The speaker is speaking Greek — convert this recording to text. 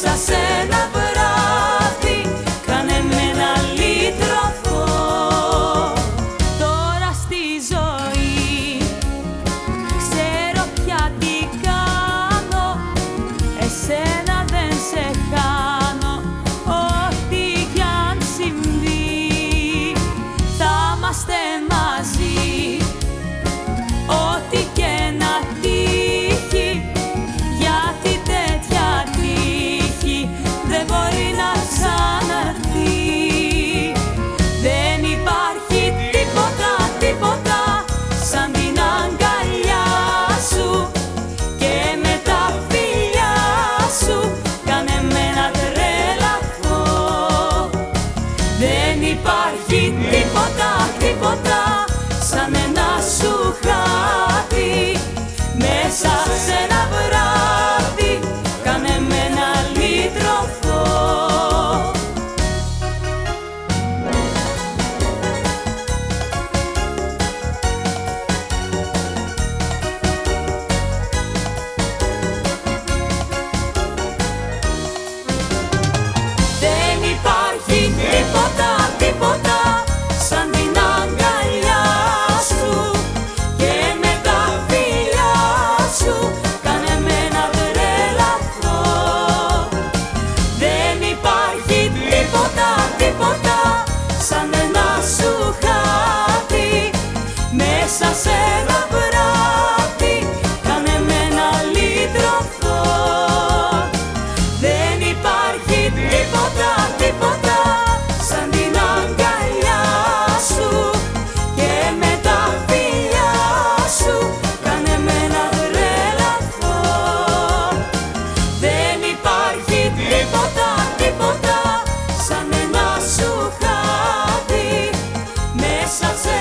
possa certo. Δεν υπάρχει τίποτα, τίποτα σαν ένα σου χάτι μέσα σε ένα βράδυ κάνε με να λυτρωθώ Δεν υπάρχει τίποτα, τίποτα σαν την αγκαλιά σου και με τα φιλιά σου κάνε με να τρελαθώ Δεν υπάρχει τίποτα, τίποτα σαν ένα σου χάδι μέσα σε